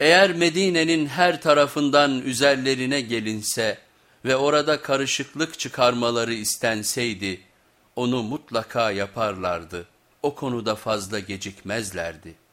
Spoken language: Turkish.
Eğer Medine'nin her tarafından üzerlerine gelinse ve orada karışıklık çıkarmaları istenseydi, onu mutlaka yaparlardı. O konuda fazla gecikmezlerdi.''